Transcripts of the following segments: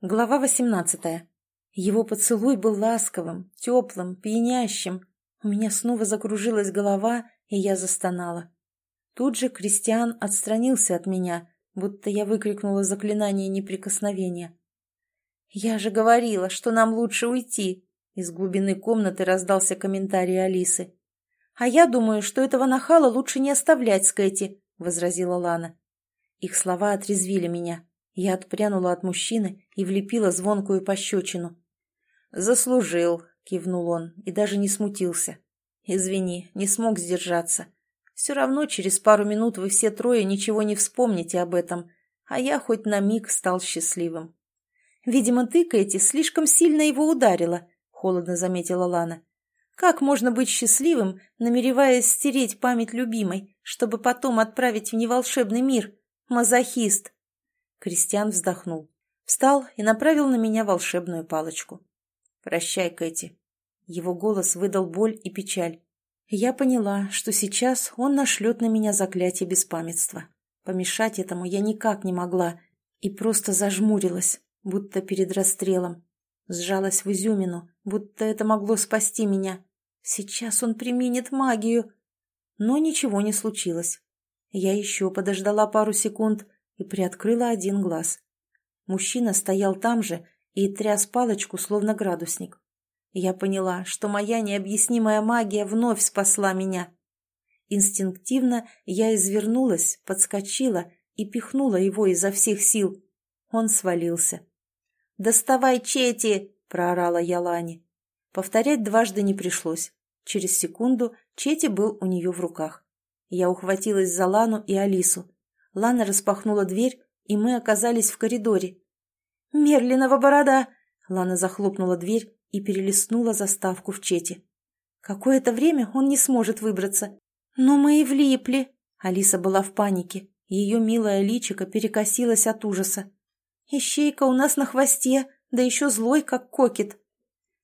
Глава восемнадцатая. Его поцелуй был ласковым, теплым, пьянящим. У меня снова закружилась голова, и я застонала. Тут же Кристиан отстранился от меня, будто я выкрикнула заклинание неприкосновения. «Я же говорила, что нам лучше уйти!» Из глубины комнаты раздался комментарий Алисы. «А я думаю, что этого нахала лучше не оставлять с Кэти», — возразила Лана. Их слова отрезвили меня. Я отпрянула от мужчины и влепила звонкую пощечину. «Заслужил», — кивнул он и даже не смутился. «Извини, не смог сдержаться. Все равно через пару минут вы все трое ничего не вспомните об этом, а я хоть на миг стал счастливым». «Видимо, ты, Кэти, слишком сильно его ударила», — холодно заметила Лана. «Как можно быть счастливым, намереваясь стереть память любимой, чтобы потом отправить в неволшебный мир? Мазохист!» Кристиан вздохнул. Встал и направил на меня волшебную палочку. «Прощай, Кэти». Его голос выдал боль и печаль. Я поняла, что сейчас он нашлет на меня заклятие беспамятства. Помешать этому я никак не могла и просто зажмурилась, будто перед расстрелом. Сжалась в изюмину, будто это могло спасти меня. Сейчас он применит магию. Но ничего не случилось. Я еще подождала пару секунд, и приоткрыла один глаз. Мужчина стоял там же и тряс палочку, словно градусник. Я поняла, что моя необъяснимая магия вновь спасла меня. Инстинктивно я извернулась, подскочила и пихнула его изо всех сил. Он свалился. «Доставай Чети!» — проорала я Лане. Повторять дважды не пришлось. Через секунду Чети был у нее в руках. Я ухватилась за Лану и Алису. Лана распахнула дверь, и мы оказались в коридоре. «Мерлинова борода!» Лана захлопнула дверь и перелистнула заставку в чете. «Какое-то время он не сможет выбраться. Но мы и влипли!» Алиса была в панике. Ее милая личико перекосилась от ужаса. «Ищейка у нас на хвосте, да еще злой, как кокет!»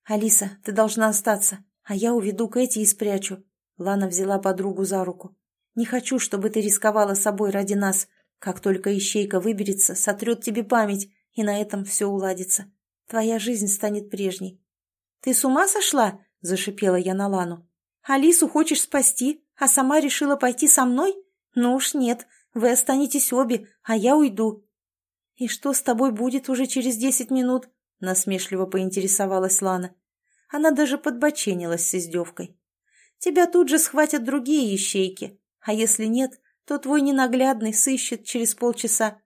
«Алиса, ты должна остаться, а я уведу Кэти и спрячу». Лана взяла подругу за руку. Не хочу, чтобы ты рисковала собой ради нас. Как только ищейка выберется, сотрет тебе память, и на этом все уладится. Твоя жизнь станет прежней. — Ты с ума сошла? — зашипела я на Лану. — Алису хочешь спасти, а сама решила пойти со мной? Ну уж нет, вы останетесь обе, а я уйду. — И что с тобой будет уже через десять минут? — насмешливо поинтересовалась Лана. Она даже подбоченилась с издевкой. — Тебя тут же схватят другие ищейки, а если нет, то твой ненаглядный сыщет через полчаса.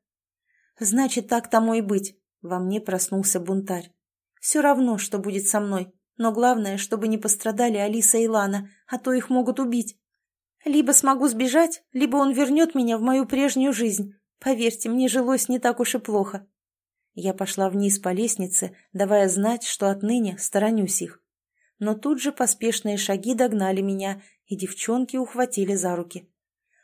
Значит, так тому и быть. Во мне проснулся бунтарь. Все равно, что будет со мной. Но главное, чтобы не пострадали Алиса и Лана, а то их могут убить. Либо смогу сбежать, либо он вернет меня в мою прежнюю жизнь. Поверьте, мне жилось не так уж и плохо. Я пошла вниз по лестнице, давая знать, что отныне сторонюсь их. Но тут же поспешные шаги догнали меня, и девчонки ухватили за руки.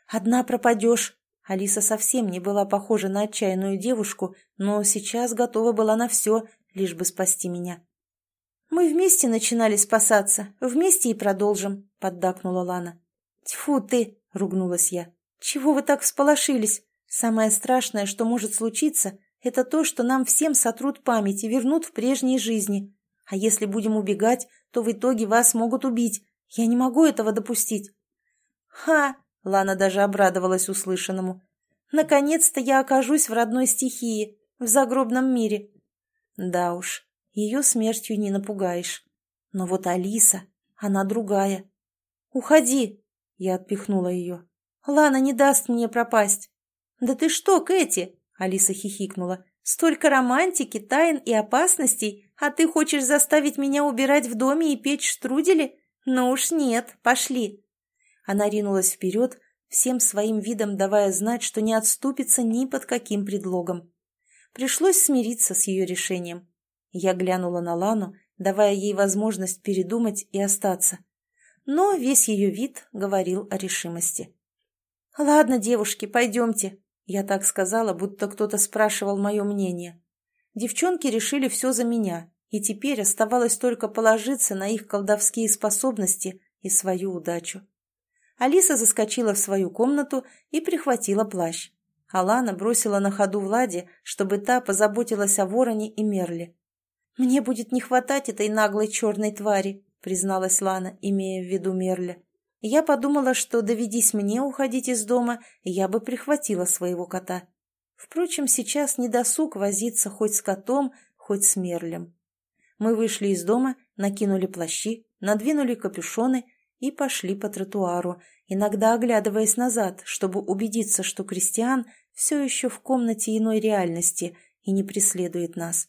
«Одна пропадешь!» Алиса совсем не была похожа на отчаянную девушку, но сейчас готова была на все, лишь бы спасти меня. «Мы вместе начинали спасаться, вместе и продолжим», — поддакнула Лана. «Тьфу ты!» — ругнулась я. «Чего вы так всполошились? Самое страшное, что может случиться, это то, что нам всем сотрут память и вернут в прежней жизни. А если будем убегать, то в итоге вас могут убить, я не могу этого допустить. Ха! Лана даже обрадовалась услышанному. Наконец-то я окажусь в родной стихии, в загробном мире. Да уж, ее смертью не напугаешь. Но вот Алиса, она другая. Уходи! Я отпихнула ее. Лана не даст мне пропасть. Да ты что, Кэти? Алиса хихикнула. Столько романтики, тайн и опасностей, а ты хочешь заставить меня убирать в доме и печь штрудели? «Ну уж нет, пошли!» Она ринулась вперед, всем своим видом давая знать, что не отступится ни под каким предлогом. Пришлось смириться с ее решением. Я глянула на Лану, давая ей возможность передумать и остаться. Но весь ее вид говорил о решимости. «Ладно, девушки, пойдемте», — я так сказала, будто кто-то спрашивал мое мнение. Девчонки решили все за меня, и теперь оставалось только положиться на их колдовские способности и свою удачу. Алиса заскочила в свою комнату и прихватила плащ. Алана бросила на ходу Влади, чтобы та позаботилась о вороне и мерле. «Мне будет не хватать этой наглой черной твари», — призналась Лана, имея в виду мерля. Я подумала, что доведись мне уходить из дома, я бы прихватила своего кота. Впрочем, сейчас не досуг возиться хоть с котом, хоть с мерлем. Мы вышли из дома, накинули плащи, надвинули капюшоны и пошли по тротуару, иногда оглядываясь назад, чтобы убедиться, что Кристиан все еще в комнате иной реальности и не преследует нас.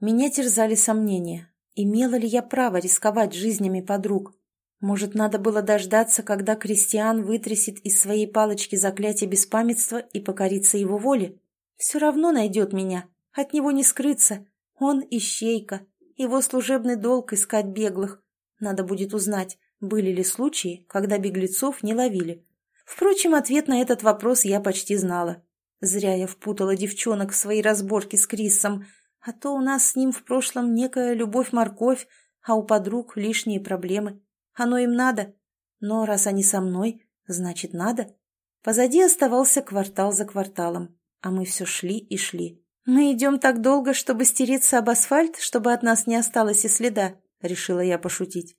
Меня терзали сомнения. Имела ли я право рисковать жизнями подруг? Может, надо было дождаться, когда Кристиан вытрясет из своей палочки заклятие беспамятства и покорится его воле? Все равно найдет меня. От него не скрыться. Он ищейка. Его служебный долг искать беглых. Надо будет узнать, были ли случаи, когда беглецов не ловили. Впрочем, ответ на этот вопрос я почти знала. Зря я впутала девчонок в свои разборки с Крисом, а то у нас с ним в прошлом некая любовь-морковь, а у подруг лишние проблемы. Оно им надо. Но раз они со мной, значит, надо. Позади оставался квартал за кварталом, а мы все шли и шли. «Мы идем так долго, чтобы стереться об асфальт, чтобы от нас не осталось и следа», — решила я пошутить.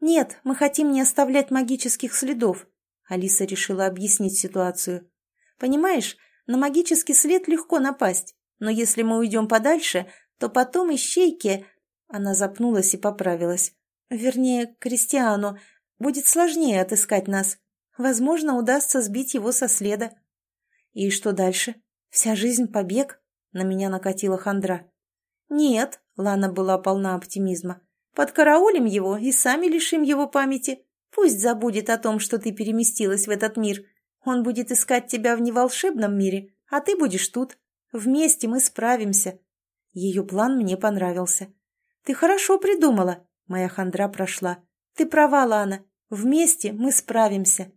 «Нет, мы хотим не оставлять магических следов», — Алиса решила объяснить ситуацию. «Понимаешь, на магический след легко напасть, но если мы уйдем подальше, то потом ищейки...» Она запнулась и поправилась. Вернее, Кристиану. Будет сложнее отыскать нас. Возможно, удастся сбить его со следа. И что дальше? Вся жизнь побег? На меня накатила хандра. Нет, Лана была полна оптимизма. Подкараулим его и сами лишим его памяти. Пусть забудет о том, что ты переместилась в этот мир. Он будет искать тебя в неволшебном мире, а ты будешь тут. Вместе мы справимся. Ее план мне понравился. Ты хорошо придумала. Моя хандра прошла. «Ты права, Лана. Вместе мы справимся».